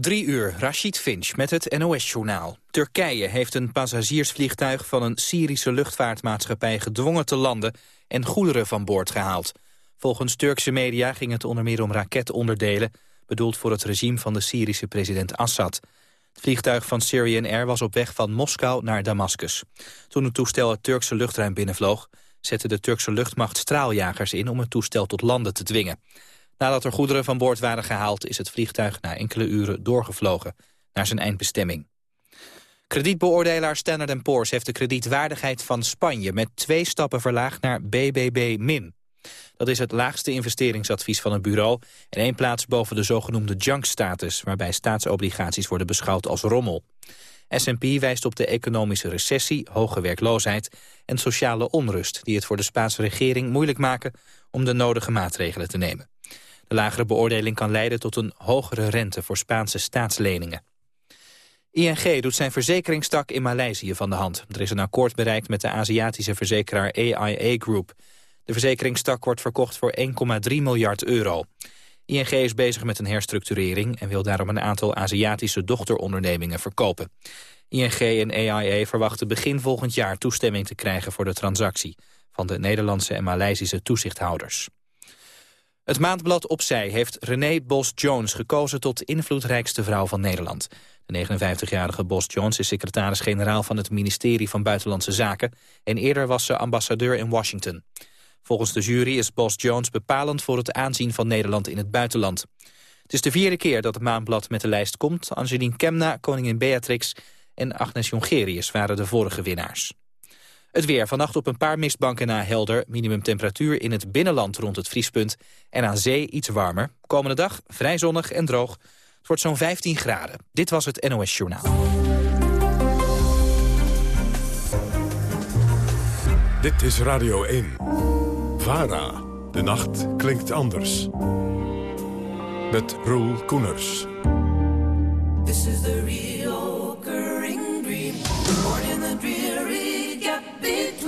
Drie uur, Rashid Finch met het NOS-journaal. Turkije heeft een passagiersvliegtuig van een Syrische luchtvaartmaatschappij gedwongen te landen en goederen van boord gehaald. Volgens Turkse media ging het onder meer om raketonderdelen, bedoeld voor het regime van de Syrische president Assad. Het vliegtuig van Syrian Air was op weg van Moskou naar Damascus. Toen het toestel het Turkse luchtruim binnenvloog, zette de Turkse luchtmacht straaljagers in om het toestel tot landen te dwingen. Nadat er goederen van boord waren gehaald... is het vliegtuig na enkele uren doorgevlogen naar zijn eindbestemming. Kredietbeoordelaar Standard Poor's heeft de kredietwaardigheid van Spanje... met twee stappen verlaagd naar BBB-min. Dat is het laagste investeringsadvies van het bureau... en één plaats boven de zogenoemde junk-status... waarbij staatsobligaties worden beschouwd als rommel. S&P wijst op de economische recessie, hoge werkloosheid... en sociale onrust die het voor de Spaanse regering moeilijk maken... om de nodige maatregelen te nemen. De lagere beoordeling kan leiden tot een hogere rente voor Spaanse staatsleningen. ING doet zijn verzekeringstak in Maleisië van de hand. Er is een akkoord bereikt met de Aziatische verzekeraar AIA Group. De verzekeringstak wordt verkocht voor 1,3 miljard euro. ING is bezig met een herstructurering... en wil daarom een aantal Aziatische dochterondernemingen verkopen. ING en AIA verwachten begin volgend jaar toestemming te krijgen voor de transactie... van de Nederlandse en Maleisische toezichthouders. Het maandblad Opzij heeft René Bos-Jones gekozen tot invloedrijkste vrouw van Nederland. De 59-jarige Bos-Jones is secretaris-generaal van het ministerie van Buitenlandse Zaken... en eerder was ze ambassadeur in Washington. Volgens de jury is Bos-Jones bepalend voor het aanzien van Nederland in het buitenland. Het is de vierde keer dat het maandblad met de lijst komt. Angelien Kemna, koningin Beatrix en Agnes Jongerius waren de vorige winnaars. Het weer. Vannacht op een paar mistbanken na helder. Minimumtemperatuur in het binnenland rond het vriespunt. En aan zee iets warmer. Komende dag vrij zonnig en droog. Het wordt zo'n 15 graden. Dit was het NOS Journaal. Dit is Radio 1. VARA. De nacht klinkt anders. Met Roel Koeners. This is the real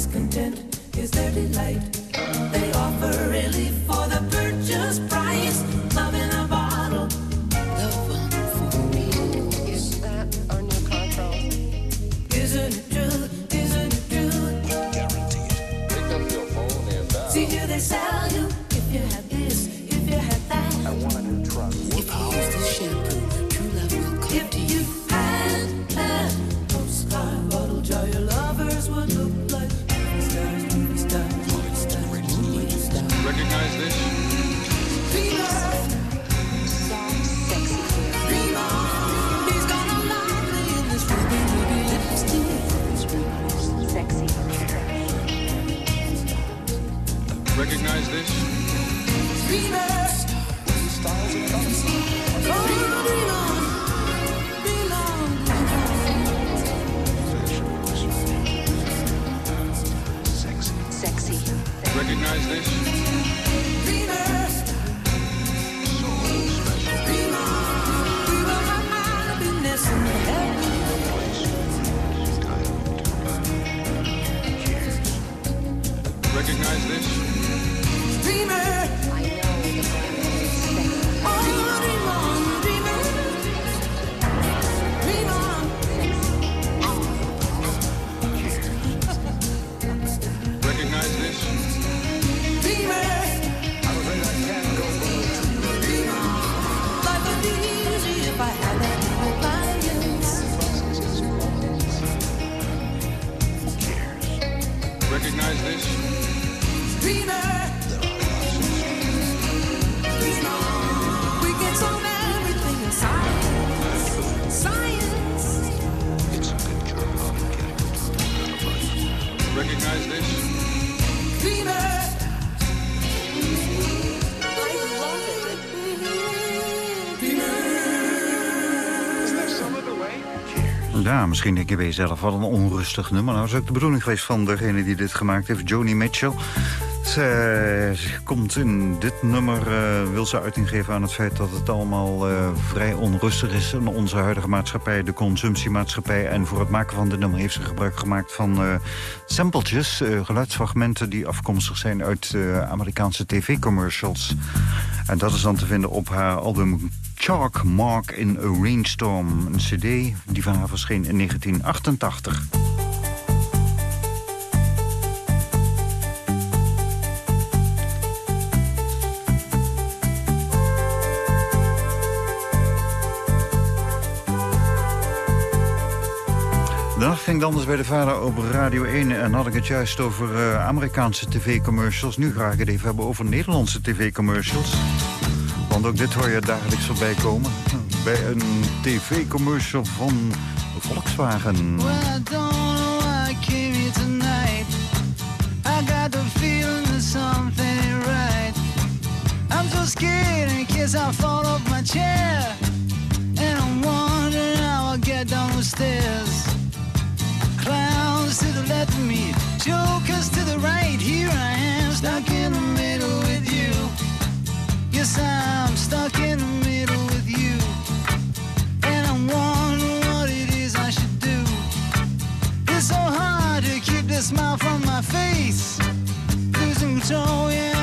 discontent is their delight. They offer relief for the purchase price. Love in a bottle, love on for me. Is that our new contract? Isn't it true? Isn't it true? guarantee it. Pick up your phone and dial. See here they sell you. If you had this, if you had that. Misschien denk je bij jezelf, wat een onrustig nummer. Nou, dat is ook de bedoeling geweest van degene die dit gemaakt heeft, Joni Mitchell. Ze komt in dit nummer, uh, wil ze uiting geven aan het feit dat het allemaal uh, vrij onrustig is in onze huidige maatschappij, de consumptiemaatschappij. En voor het maken van dit nummer heeft ze gebruik gemaakt van uh, sampletjes, geluidsfragmenten die afkomstig zijn uit Amerikaanse tv-commercials. En dat is dan te vinden op haar album Chalk Mark in a Rainstorm. Een cd die van haar verscheen in 1988. De nacht ging anders bij de vader op Radio 1 en had ik het juist over uh, Amerikaanse tv-commercials. Nu ga ik het even hebben over Nederlandse tv-commercials. Want ook dit hoor je dagelijks voorbij komen. Bij een tv-commercial van Volkswagen. Well, I don't know why I came here tonight. I got the feeling that something right. I'm so scared in case I fall off my chair. And I'm wondering how I'll get down the stairs. Clowns to the left of me, jokers to the right. Here I am, stuck in the middle with you. Yes, I'm stuck in the middle with you. And I'm wondering what it is I should do. It's so hard to keep the smile from my face. Losing control, yeah,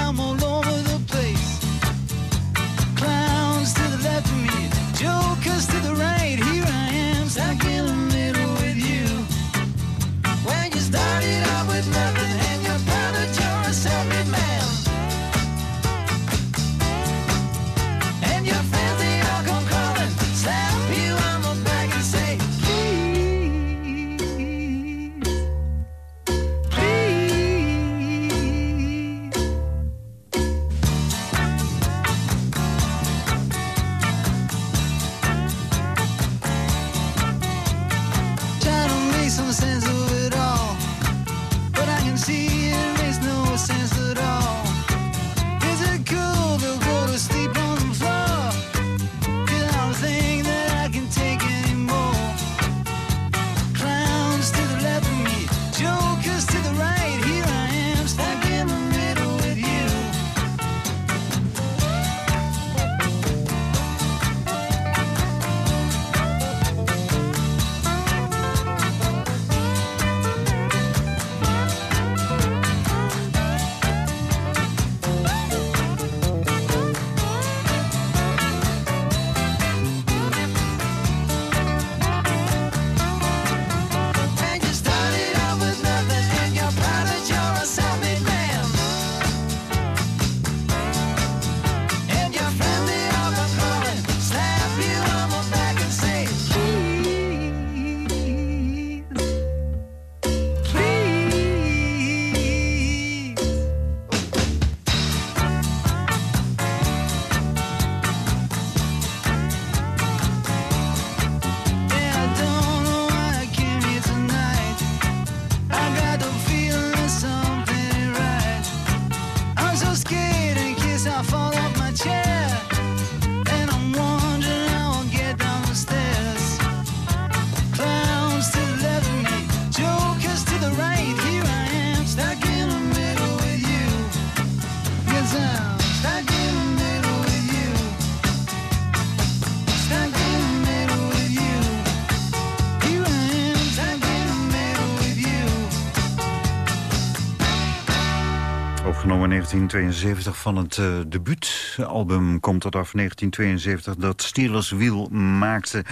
Opgenomen in 1972 van het uh, debuutalbum komt dat af 1972 dat Steelers Wheel maakte.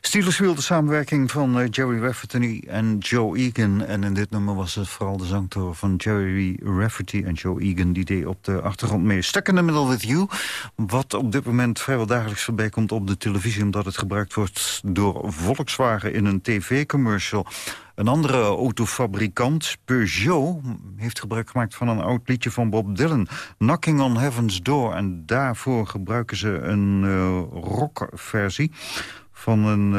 Steelers Wheel, de samenwerking van uh, Jerry Rafferty en Joe Egan. En in dit nummer was het vooral de zangtoren van Jerry Rafferty en Joe Egan... die deed op de achtergrond mee. Stuck in the Middle with You, wat op dit moment vrijwel dagelijks voorbij komt op de televisie... omdat het gebruikt wordt door Volkswagen in een tv-commercial... Een andere autofabrikant, Peugeot, heeft gebruik gemaakt van een oud liedje van Bob Dylan. Knocking on Heaven's Door. En daarvoor gebruiken ze een uh, rockversie van een,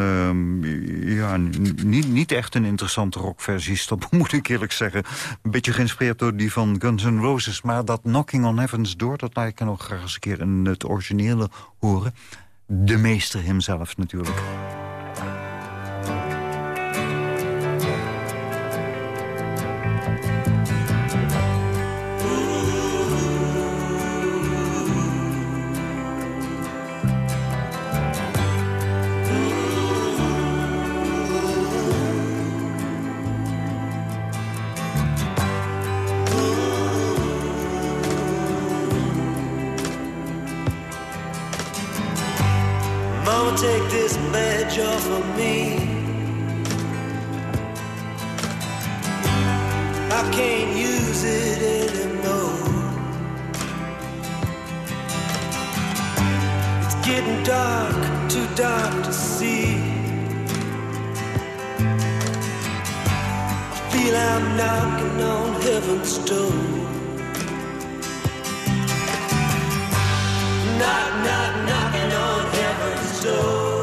uh, ja, niet, niet echt een interessante rockversie, dat moet ik eerlijk zeggen. Een beetje geïnspireerd door die van Guns N' Roses. Maar dat Knocking on Heaven's Door, dat laat ik nog graag eens een keer in het originele horen. De meester hemzelf natuurlijk. Knock, knock, knocking on heaven's door.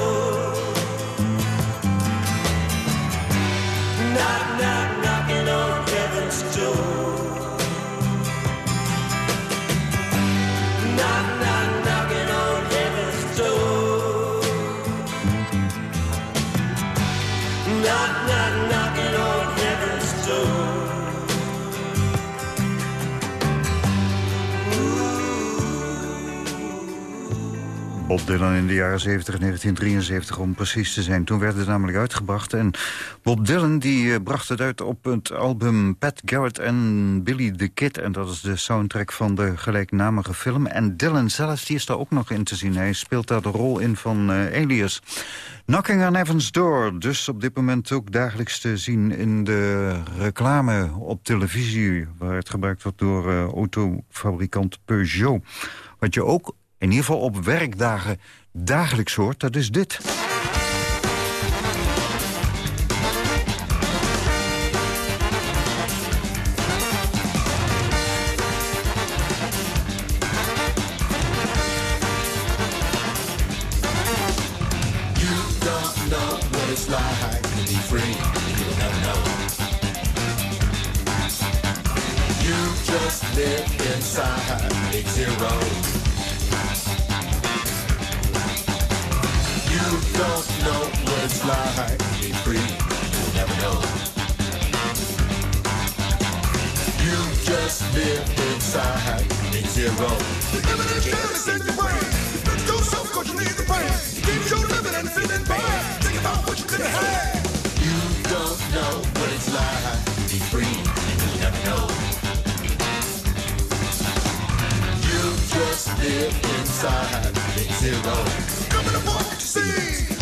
Knock, knock, knocking on heaven's door. Bob Dylan in de jaren 70, 1973 om precies te zijn. Toen werd het namelijk uitgebracht. En Bob Dylan die eh, bracht het uit op het album Pat Garrett en Billy the Kid. En dat is de soundtrack van de gelijknamige film. En Dylan zelf die is daar ook nog in te zien. Hij speelt daar de rol in van eh, Alias. Knocking on Heaven's Door, dus op dit moment ook dagelijks te zien in de reclame op televisie... waar het gebruikt wordt door eh, autofabrikant Peugeot. Wat je ook in ieder geval op werkdagen dagelijks hoort, dat is dit. You to be free. You'll never know. You just live inside big zero. In your brain. You you need the brain. You your and feeling bad. Think about what you have. You don't know what it's like to be free. You'll never know. You just live inside big zero. Come in what you see.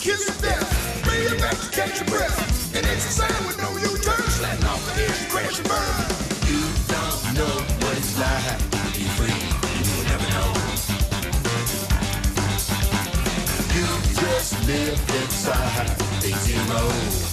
kiss of death. Bring it back to catch your breath. With no off. You don't know what it's like to be free. You'll never know. You just live inside big zero.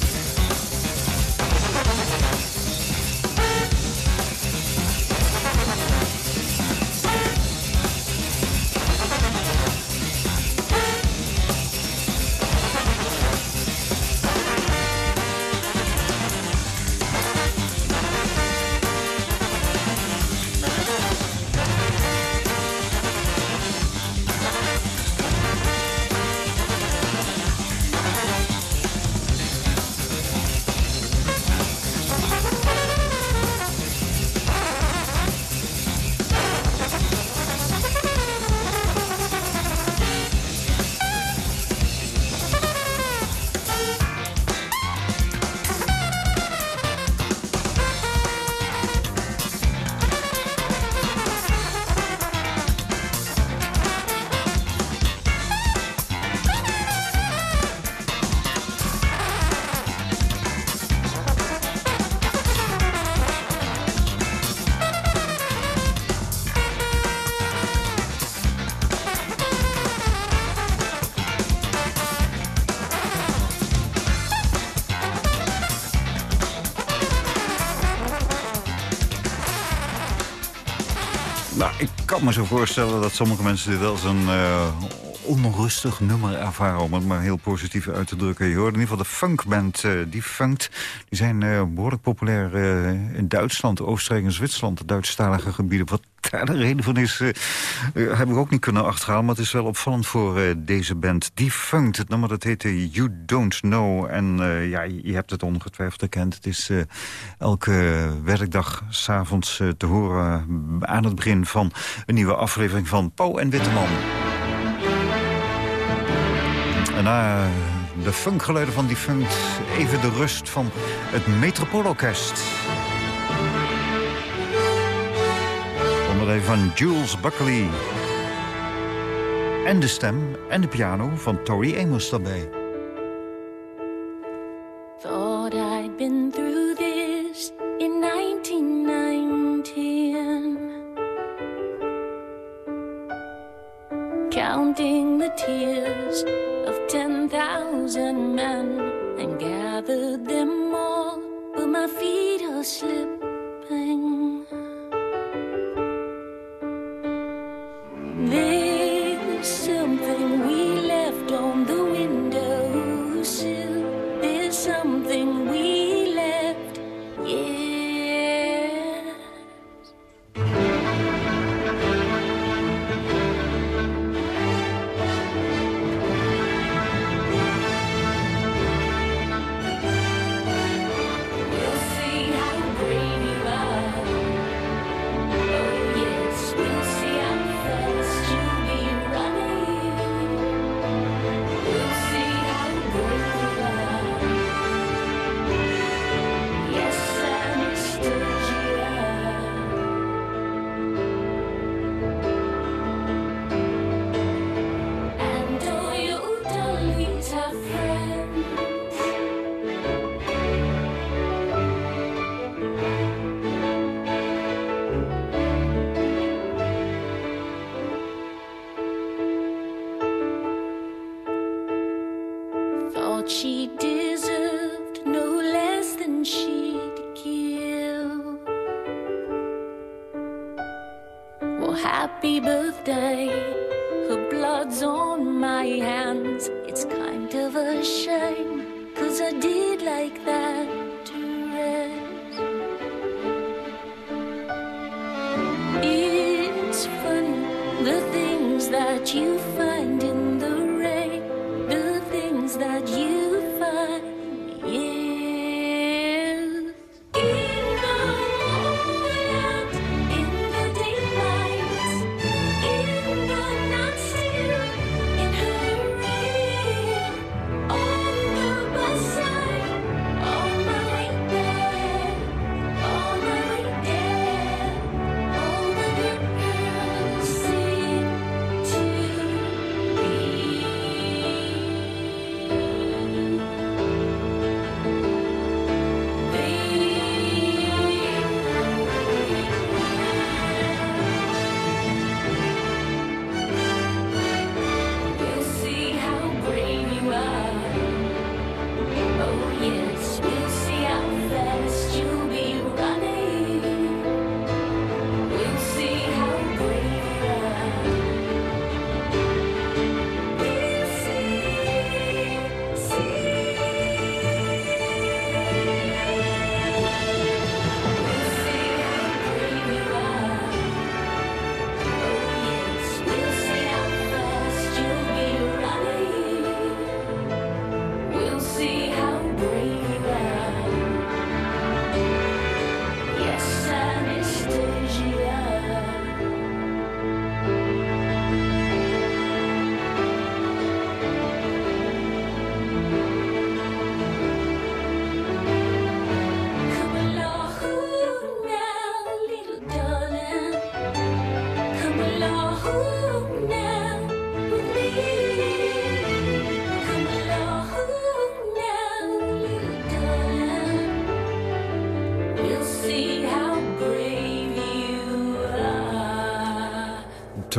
Me zo voorstellen dat sommige mensen dit als een eh, onrustig nummer ervaren... om het maar heel positief uit te drukken. Je hoort in ieder geval de funkband uh, Die Funkt. Die zijn uh, behoorlijk populair uh, in Duitsland, Oostenrijk en Zwitserland... de Duitsstalige gebieden. Wat daar de reden van is, heb ik ook niet kunnen achterhalen... maar het is wel opvallend voor deze band. Die Funkt, het nummer dat heette You Don't Know. En ja, je hebt het ongetwijfeld herkend. Het is elke werkdag s'avonds te horen aan het begin van een nieuwe aflevering van Pauw en Witteman. En na de funkgeluiden van die funk, even de rust van het Metropoolorkest. Onder de van Jules Buckley. En de stem en de piano van Tori Amos daarbij. Thought I'd been through this in 1919 Counting the tears of 10,000 men And gathered them all. But my feet are slipping. There's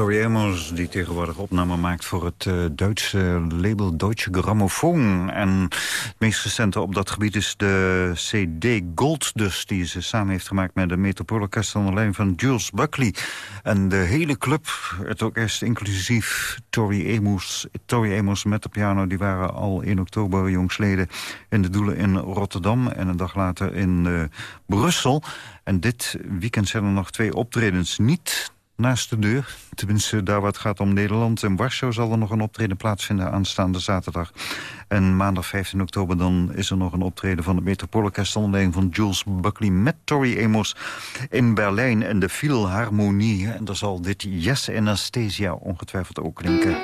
Tori Amos, die tegenwoordig opname maakt voor het eh, Duitse label Deutsche Grammophon. En het meest recente op dat gebied is de CD Gold dus... die ze samen heeft gemaakt met de Metropoolorkest onder leiding van Jules Buckley. En de hele club, het orkest inclusief Tori Amos, Tori Amos met de piano... die waren al in oktober jongsleden in de Doelen in Rotterdam... en een dag later in eh, Brussel. En dit weekend zijn er nog twee optredens. Niet naast de deur. Tenminste, daar waar het gaat om Nederland. In Warschau zal er nog een optreden plaatsvinden aanstaande zaterdag. En maandag 15 oktober dan is er nog een optreden van het Metropoolorkest... onder van Jules Buckley met Tori Amos in Berlijn. En de Philharmonie. En daar zal dit Yes Anastasia ongetwijfeld ook klinken.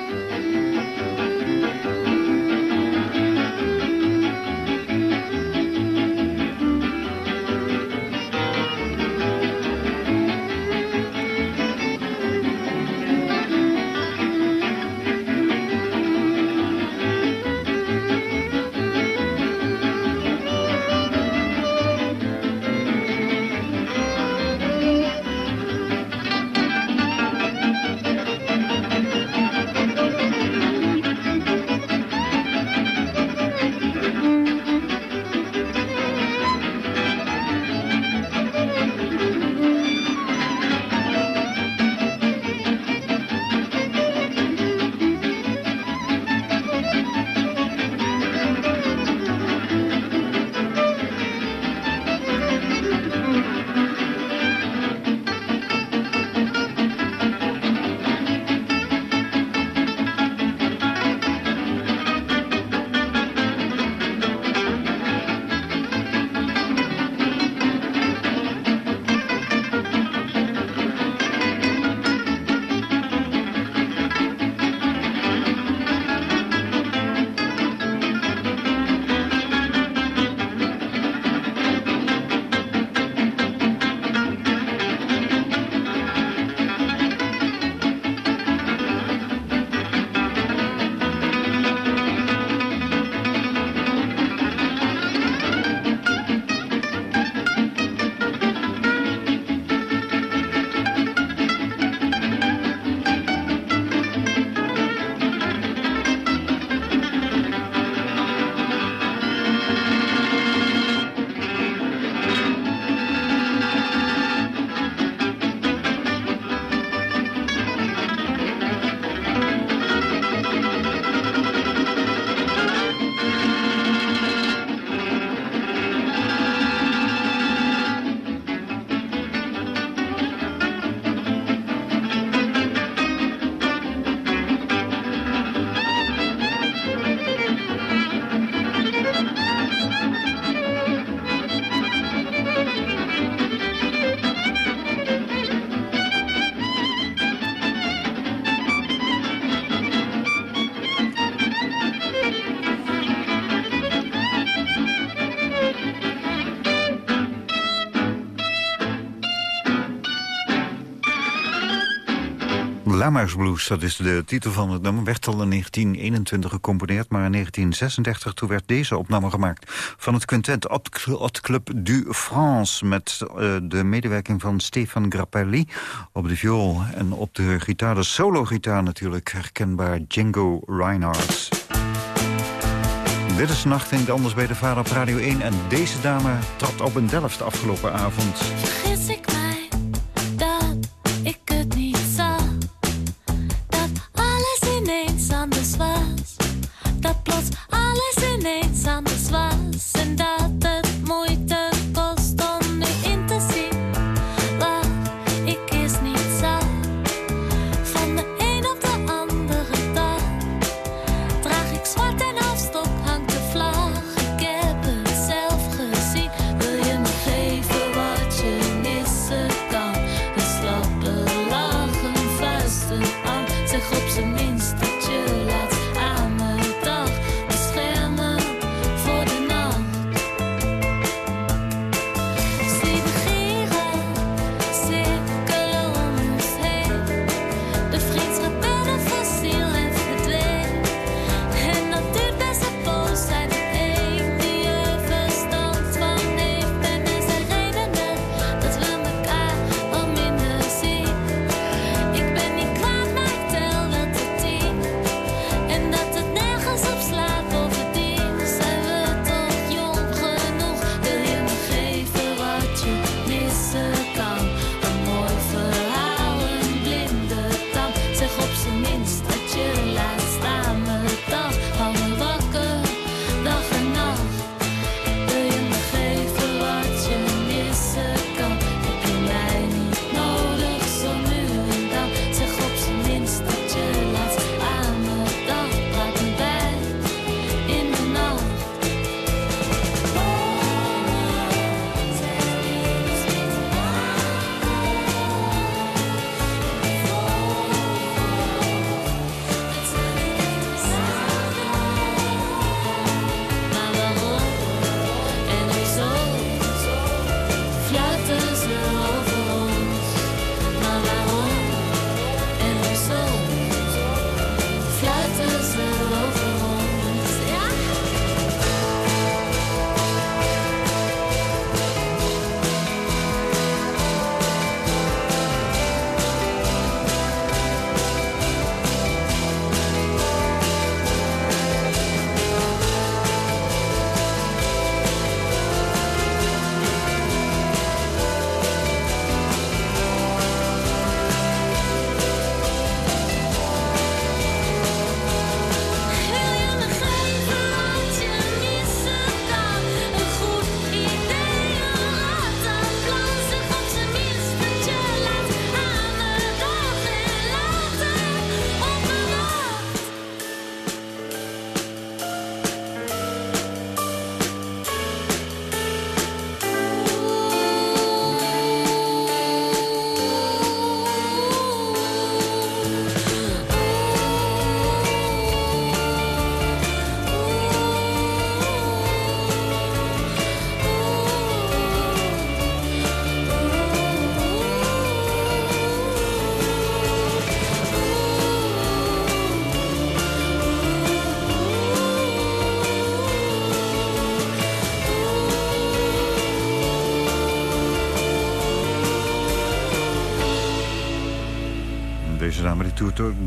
Lama's Blues, dat is de titel van het nummer. Werd al in 1921 gecomponeerd, maar in 1936 toen werd deze opname gemaakt... van het quintet Hot Club du France... met uh, de medewerking van Stefan Grappelli op de viool... en op de gitaar, de solo-gitaar natuurlijk, herkenbaar Django Reinhardt. Dit is Nacht in Anders bij de Vader op Radio 1... en deze dame trad op in Delft afgelopen avond.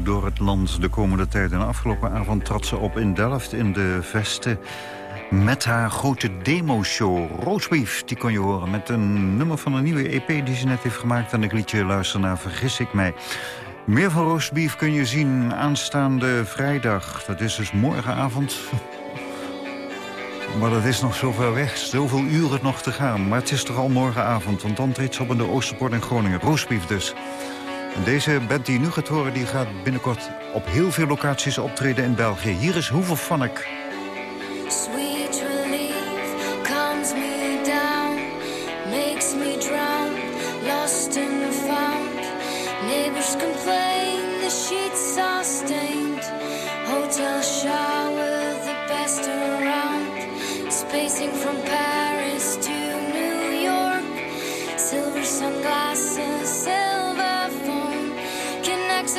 Door het land de komende tijd. En afgelopen avond trad ze op in Delft in de Vesten... met haar grote demoshow. Roastbeef, die kon je horen met een nummer van een nieuwe EP... die ze net heeft gemaakt. En ik liet je luisteren naar Vergis ik mij. Meer van Roastbeef kun je zien aanstaande vrijdag. Dat is dus morgenavond... Maar dat is nog zo ver weg, zoveel uren nog te gaan. Maar het is toch al morgenavond, want dan treedt ze op in de Oosterpoort in Groningen. Roosbief dus. Deze band die je nu gaat horen, die gaat binnenkort op heel veel locaties optreden in België. Hier is Hoeveel van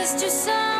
just to son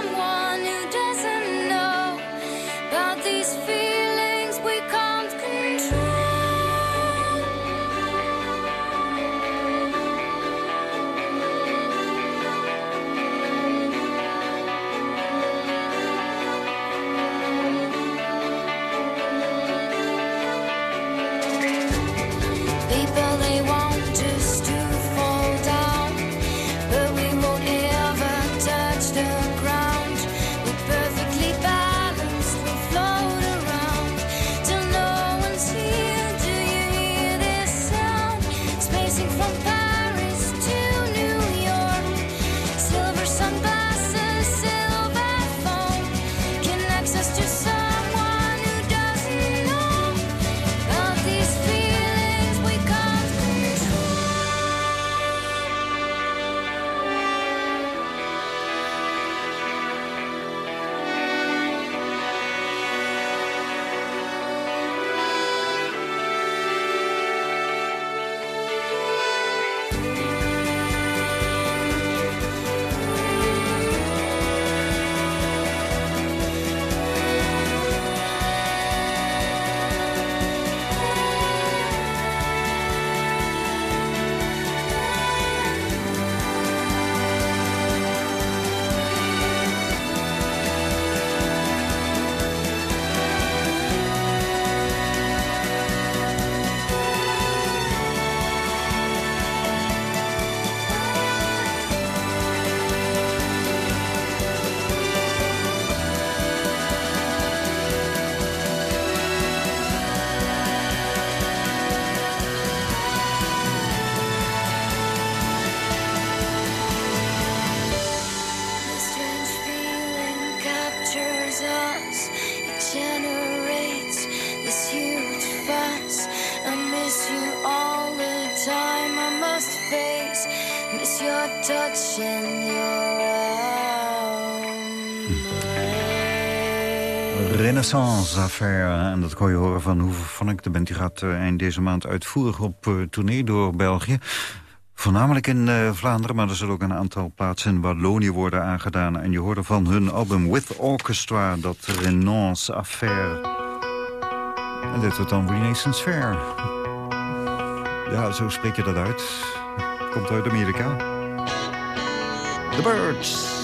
Renaissance Affaire. En dat kon je horen van Hoeveel van. De band die gaat eh, eind deze maand uitvoerig op eh, tournee door België. Voornamelijk in eh, Vlaanderen, maar er zullen ook een aantal plaatsen in Wallonië worden aangedaan. En je hoorde van hun album With Orchestra, dat Renance Affaire. En dit wordt dan Renaissance Fair. Ja, zo spreek je dat uit. Komt uit Amerika. The Birds.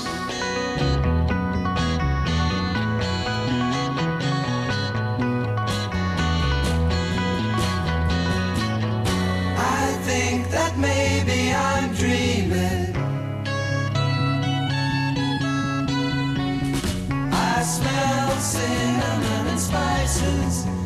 Spices.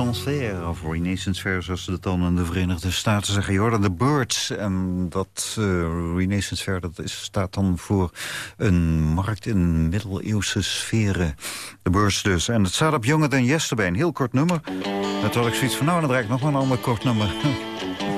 Of Renaissance Vers ze dat dan in de Verenigde Staten zeggen. Je de Birds. En dat eh, Renaissance Fair dat staat dan voor een markt in middeleeuwse sferen. De Birds dus. En het staat op Jongen dan Yesterday. Een heel kort nummer. En toen had ik zoiets van, nou, dan draai ik nog een ander kort nummer.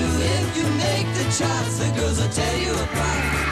if you make the charts, The girls will tell you apart.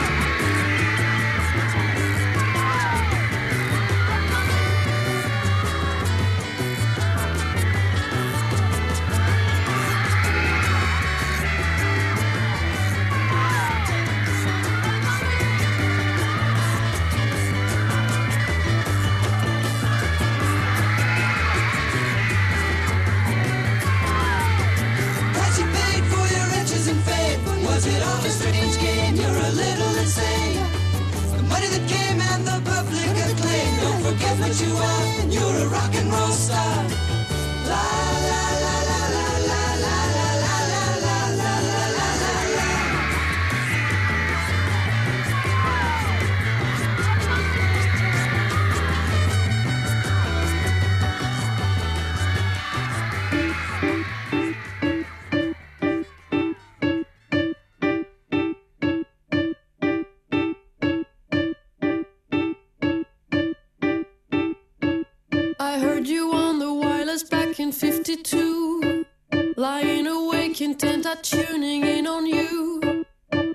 tuning in on you.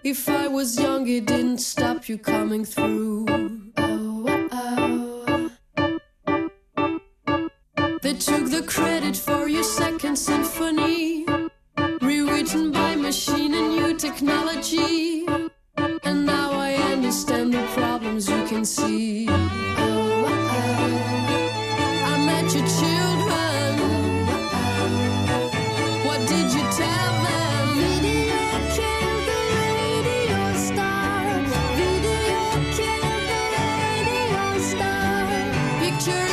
If I was young, it didn't stop you coming through. picture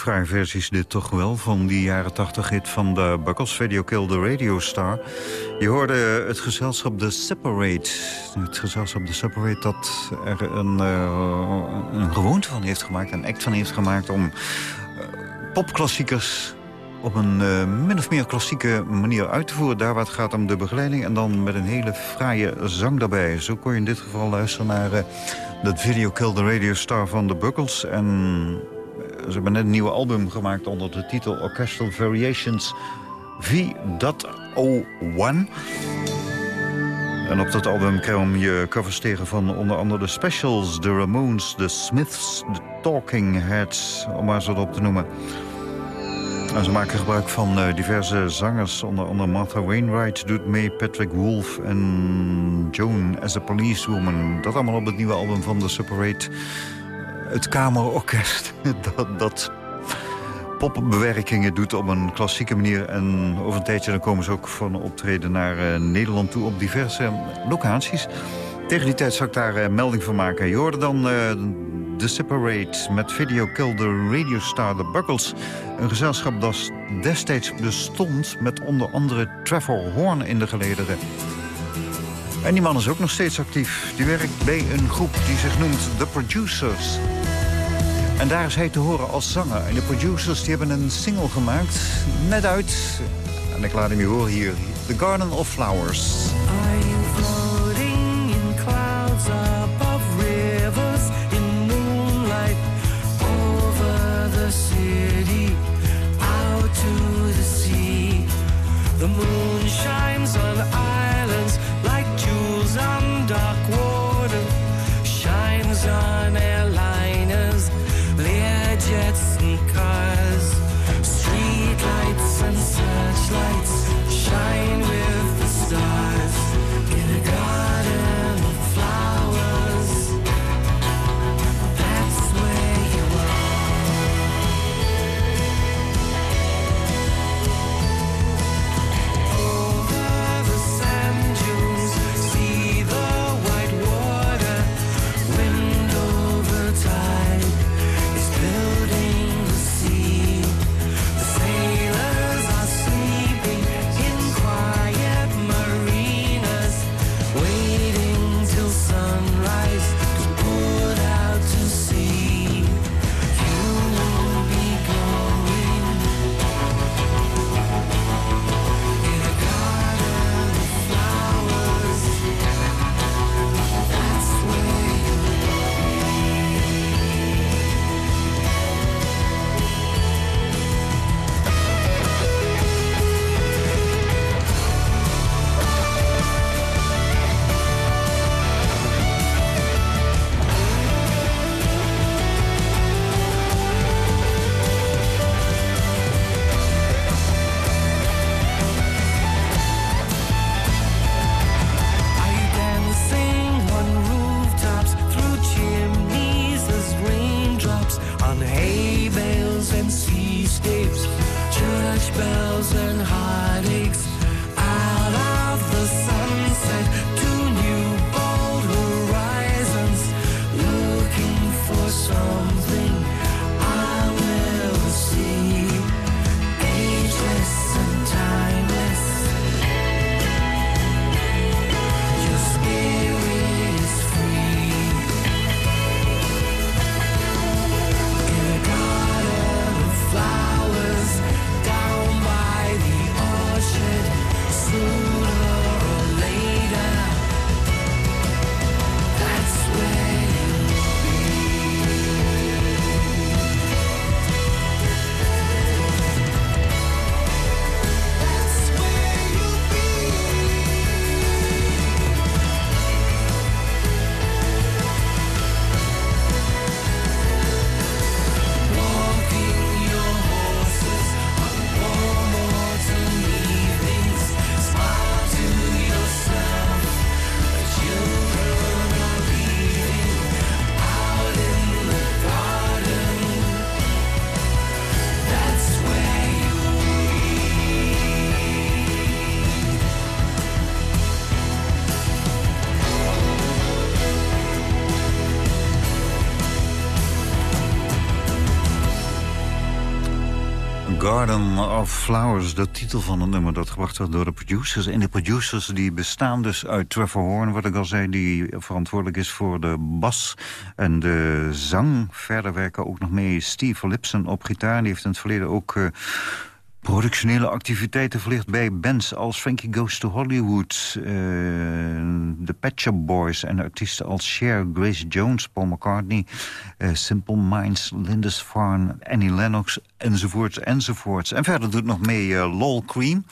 fraaie versie is dit toch wel van die jaren 80 hit van de Buckles Video Kill the Radio Star. Je hoorde het gezelschap The Separate. Het gezelschap The Separate dat er een, eh, een gewoonte van heeft gemaakt, een act van heeft gemaakt om eh, popklassiekers op een eh, min of meer klassieke manier uit te voeren. Daar waar het gaat om de begeleiding en dan met een hele fraaie zang daarbij. Zo kon je in dit geval luisteren naar dat video Kill the Radio Star van The Buckles. En ze hebben net een nieuwe album gemaakt onder de titel Orchestral Variations V.01. En op dat album kwam je covers tegen van onder andere de Specials, The Ramones, The Smiths, The Talking Heads, om maar zo op te noemen. En ze maken gebruik van eh, diverse zangers, onder andere Martha Wainwright doet mee, Patrick Wolf en Joan as a Policewoman. Dat allemaal op het nieuwe album van The Separate. Het kamerorkest dat, dat popbewerkingen doet op een klassieke manier. En over een tijdje dan komen ze ook van optreden naar eh, Nederland toe op diverse locaties. Tegen die tijd zal ik daar eh, melding van maken. Je hoorde dan eh, The Separate met Video Kill the Radio Star The Buckles. Een gezelschap dat destijds bestond met onder andere Trevor Horn in de gelederen. En die man is ook nog steeds actief. Die werkt bij een groep die zich noemt The Producers. En daar is hij te horen als zanger. En de producers die hebben een single gemaakt, net uit. En ik laat hem je horen hier. The Garden of Flowers. Are you floating in clouds above rivers in moonlight over the city out to the sea? The moon shines on islands like jewels on dark water, shines on airliners, And cars, street lights and searchlights shine with the stars Garden of Flowers, de titel van het nummer dat gebracht werd door de producers. En de producers die bestaan dus uit Trevor Horn, wat ik al zei, die verantwoordelijk is voor de bas en de zang. Verder werken ook nog mee Steve Lipson op gitaar. Die heeft in het verleden ook eh, productionele activiteiten verlicht bij bands als Frankie Goes to Hollywood, Pet Shop Boys en artiesten als Cher, Grace Jones, Paul McCartney, eh, Simple Minds, Lindis Farn, Annie Lennox enzovoorts enzovoorts. En verder doet nog mee eh, Lol Cream.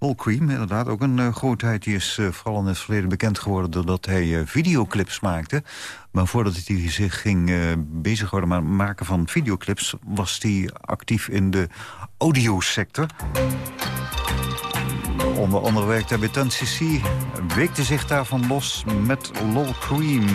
Lol Cream, inderdaad, ook een eh, grootheid. Die is eh, vooral in het verleden bekend geworden... doordat hij eh, videoclips maakte. Maar voordat hij zich ging eh, bezighouden met het maken van videoclips... was hij actief in de audiosector. Onder andere werkte hij bij Ten CC. Weekte zich daarvan los met Lol Cream.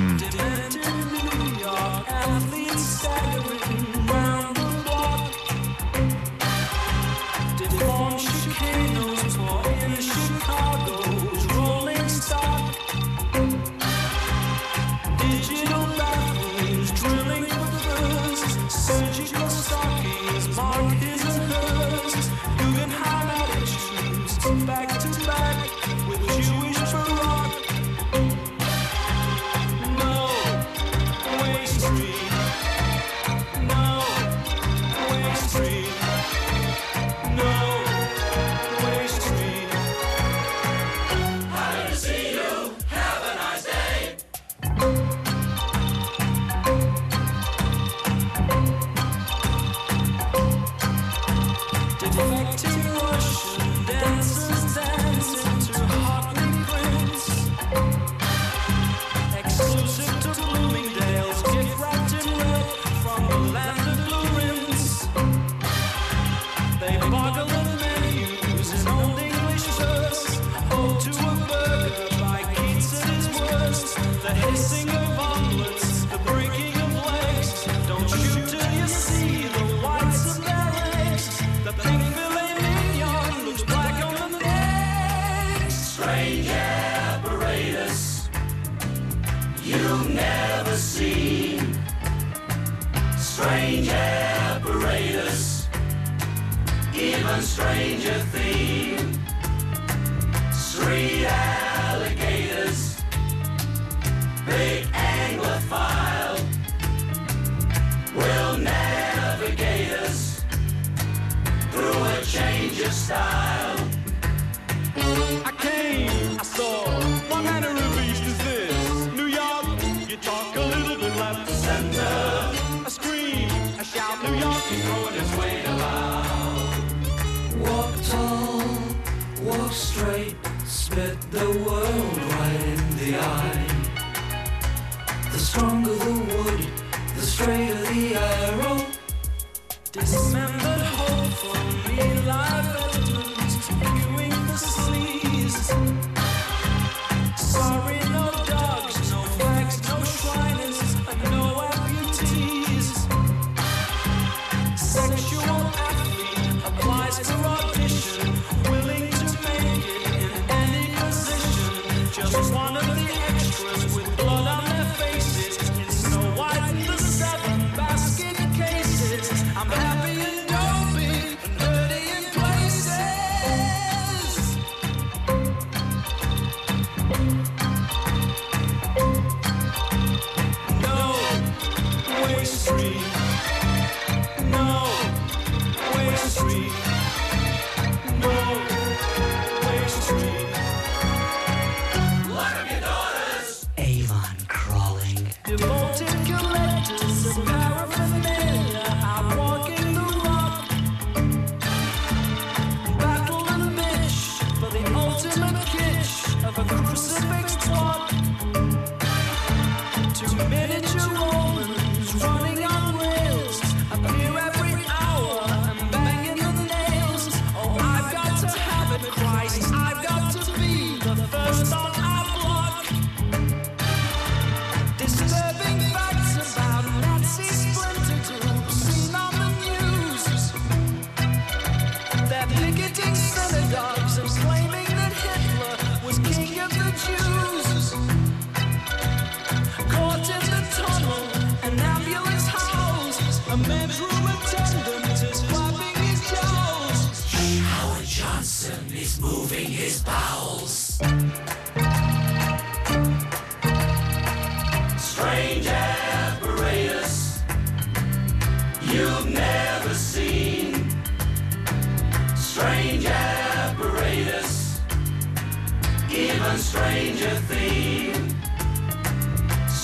stranger theme.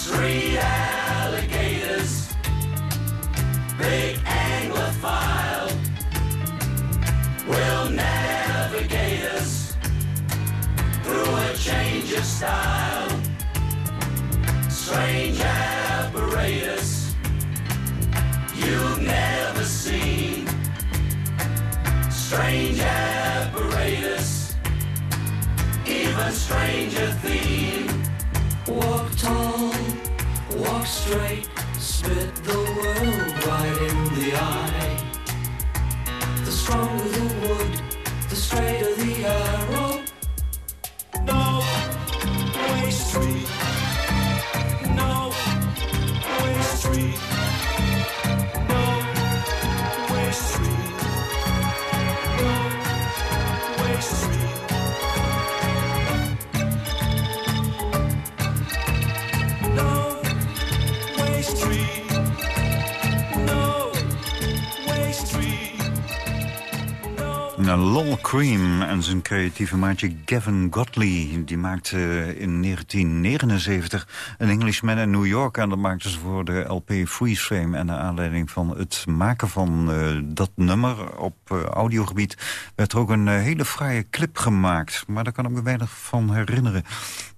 three alligators, big anglophile, will navigate us through a change of style. Strange apparatus you've never seen. Strange apparatus. Even stranger theme. Walk tall, walk straight, spit the world right in the eye. The stronger the wood, the straighter the arrow. Lol Cream en zijn creatieve maatje Gavin Godley... die maakte in 1979 een Englishman in New York... en dat maakten ze voor de LP Freeze Frame. En naar aanleiding van het maken van eh, dat nummer op eh, audiogebied... werd er ook een eh, hele fraaie clip gemaakt. Maar daar kan ik me weinig van herinneren.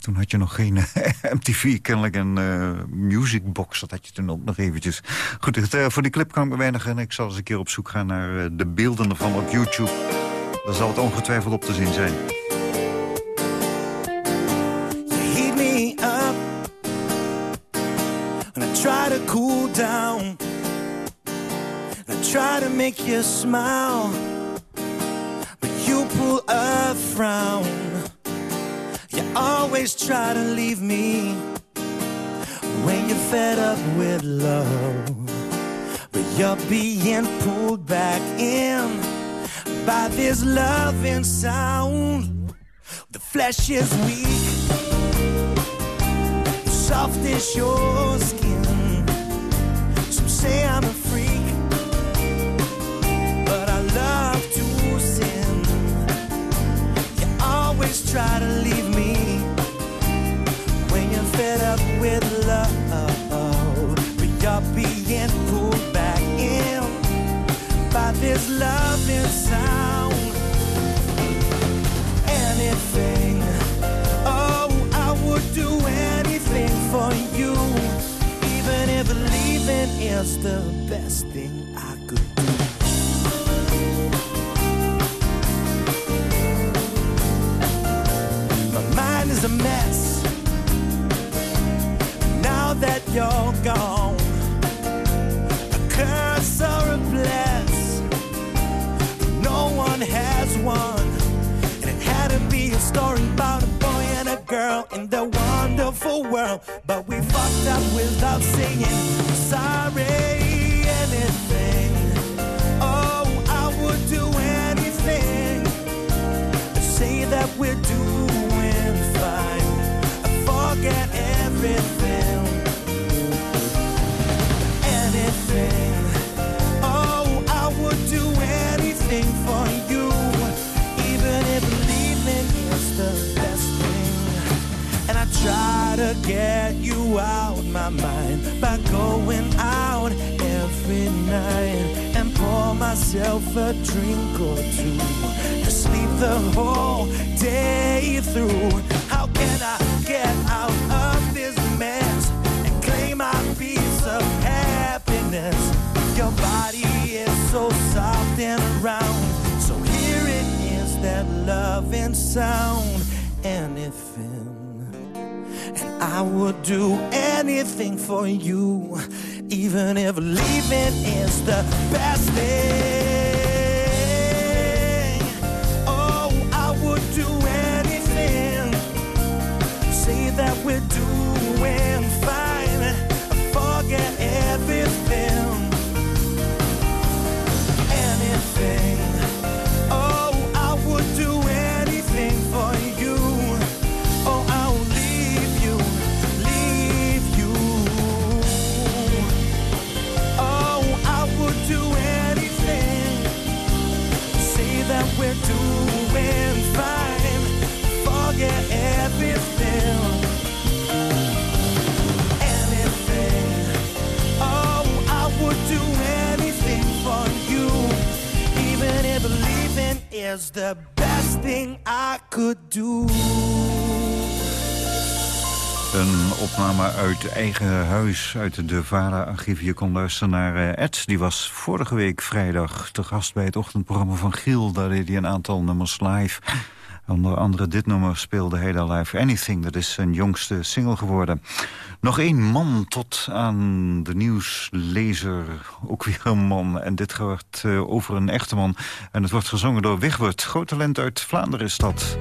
Toen had je nog geen MTV, kennelijk een eh musicbox. Dat had je toen ook nog eventjes. Goed, eh, voor die clip kan ik me weinig en Ik zal eens een keer op zoek gaan naar eh, de beelden ervan op YouTube. Daar zal het ongetwijfeld op te zien zijn. heat me up when I try to cool down. And I try to make you smile, but you pull a frown. You always try to leave me when you're fed up with love. But you're being pulled back in by this loving sound. The flesh is weak soft is your skin. Some say I'm a freak, but I love to sin. You always try to leave is the best thing I could do. My mind is a mess now that you're gone. In the wonderful world. But we fucked up without singing. sorry. Anything, oh, I would do anything to say that we're doing fine. I Forget everything, out my mind by going out every night and pour myself a drink or two to sleep the whole day through. How can I get out of this mess and claim my piece of happiness? Your body is so soft and round. So here it is, that loving sound. Anything. I would do anything for you, even if leaving is the best thing. Oh, I would do anything. Say that we're doing is the best thing I could do. Een opname uit eigen huis, uit de VARA-archief. Je kon luisteren naar eh, Ed. Die was vorige week vrijdag te gast bij het ochtendprogramma van Giel. Daar deed hij een aantal nummers live. Onder andere dit nummer speelde daar live. Anything, dat is zijn jongste single geworden. Nog één man tot aan de nieuwslezer. Ook weer een man. En dit gaat eh, over een echte man. En het wordt gezongen door Wigbert. Groot talent uit Vlaanderen is dat.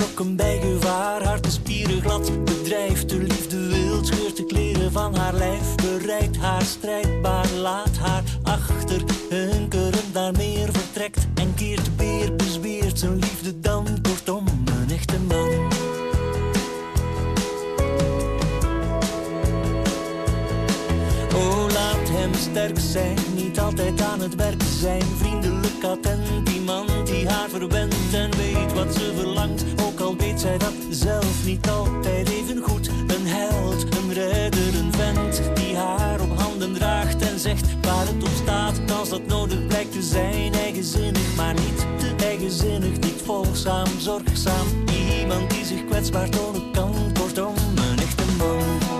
Onverschrokken bij gevaar. Hart en spieren glad, bedrijft de liefde wild. Scheurt de kleren van haar lijf, bereikt haar strijdbaar. Laat haar achter, hunkerend naar meer vertrekt. En keert weer, bezweert zijn liefde dan. Kortom, een echte man. Oh, laat hem sterk zijn, niet altijd aan het werk zijn. Vriendelijk, attent, iemand die haar verwendt en weet wat ze verlangt. Al weet zij dat zelf niet altijd even goed. Een held, een redder, een vent die haar op handen draagt en zegt waar het op staat. Als dat nodig blijkt te zijn, eigenzinnig, maar niet te eigenzinnig. Niet volgzaam, zorgzaam, iemand die zich kwetsbaar tonen kan. Kortom, een echte man.